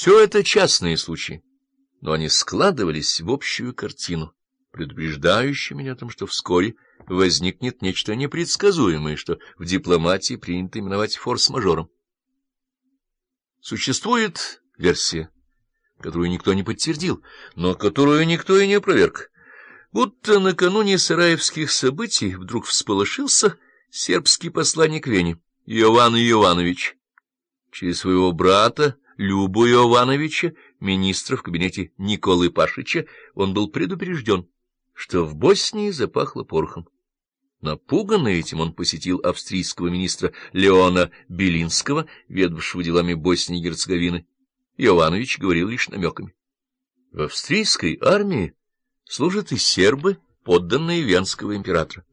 Все это частные случаи, но они складывались в общую картину, предупреждающую меня о том, что вскоре возникнет нечто непредсказуемое, что в дипломатии принято именовать форс-мажором. Существует версия, которую никто не подтвердил, но которую никто и не опроверг, будто накануне сараевских событий вдруг всполошился сербский посланник Вене, Иоанн Иоанович, через своего брата, Любу Иовановича, министра в кабинете Николы Пашича, он был предупрежден, что в Боснии запахло порохом. Напуганный этим, он посетил австрийского министра Леона Белинского, ведавшего делами Боснии и Герцеговины. Иованович говорил лишь намеками. В австрийской армии служат и сербы, подданные венского императора.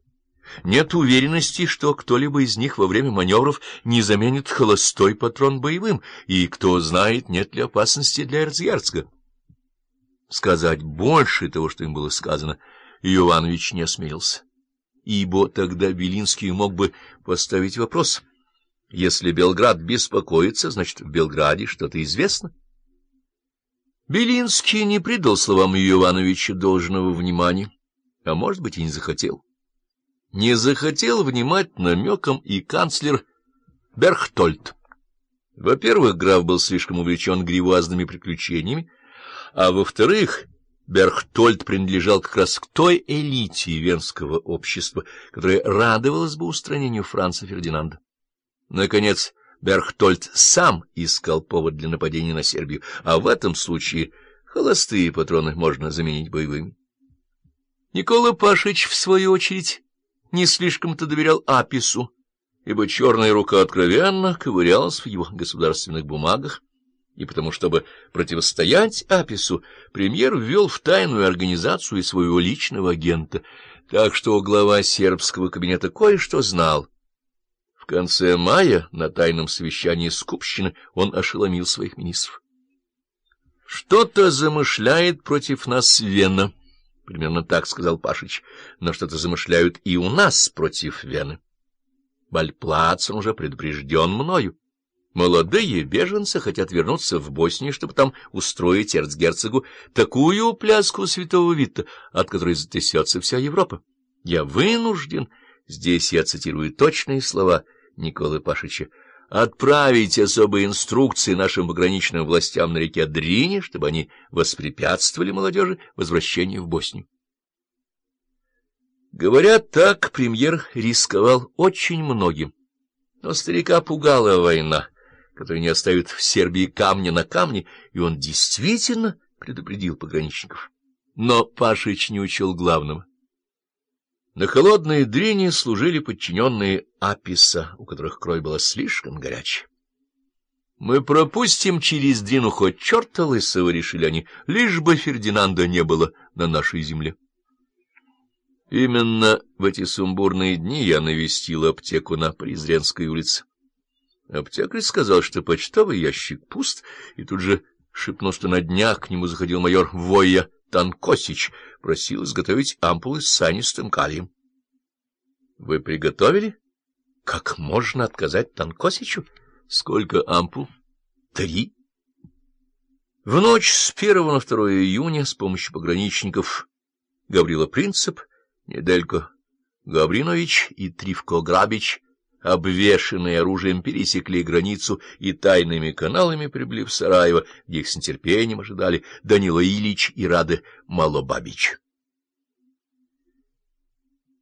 Нет уверенности, что кто-либо из них во время маневров не заменит холостой патрон боевым, и, кто знает, нет ли опасности для Эрцгерцога. Сказать больше того, что им было сказано, Иованович не осмелился, ибо тогда Белинский мог бы поставить вопрос. Если Белград беспокоится, значит, в Белграде что-то известно. Белинский не придал словам Иовановича должного внимания, а, может быть, и не захотел не захотел внимать намекам и канцлер Берхтольд. Во-первых, граф был слишком увлечен гривуазными приключениями, а во-вторых, Берхтольд принадлежал как раз к той элите венского общества, которая радовалась бы устранению Франца Фердинанда. Наконец, Берхтольд сам искал повод для нападения на Сербию, а в этом случае холостые патроны можно заменить боевыми. Никола Пашич, в свою очередь, не слишком-то доверял Апису, ибо черная рука откровенно ковырялась в его государственных бумагах, и потому, чтобы противостоять Апису, премьер ввел в тайную организацию своего личного агента, так что глава сербского кабинета кое-что знал. В конце мая на тайном совещании Скупщины он ошеломил своих министров. «Что-то замышляет против нас Вена». Примерно так сказал Пашич. Но что-то замышляют и у нас против Вены. Бальплацин уже предупрежден мною. Молодые беженцы хотят вернуться в Боснию, чтобы там устроить эрцгерцогу такую пляску святого Вита, от которой затрясется вся Европа. Я вынужден, здесь я цитирую точные слова Николы Пашича, отправить особые инструкции нашим пограничным властям на реке Дрине, чтобы они воспрепятствовали молодежи возвращению в Боснию. Говоря так, премьер рисковал очень многим, но старика пугала война, которая не оставит в Сербии камня на камне, и он действительно предупредил пограничников. Но Пашич не учел главного — на холодной дрине служили подчиненные Аписа, у которых кровь была слишком горячая. «Мы пропустим через дрину хоть черта лысого», — решили они, — «лишь бы Фердинанда не было на нашей земле». Именно в эти сумбурные дни я навестил аптеку на Призренской улице. Аптекарь сказал, что почтовый ящик пуст, и тут же шепнул, что на днях к нему заходил майор Войя Танкосич просил изготовить ампулы с санистым калием. — Вы приготовили? — Как можно отказать Танкосичу? — Сколько ампул? — Три. В ночь с 1 на 2 июня с помощью пограничников Гаврила Принцип, Неделько Гавринович и Тривко Грабич обвешанные оружием, пересекли границу и тайными каналами прибыли в Сараево, где их с нетерпением ожидали Данила Ильич и Рады Малобабич.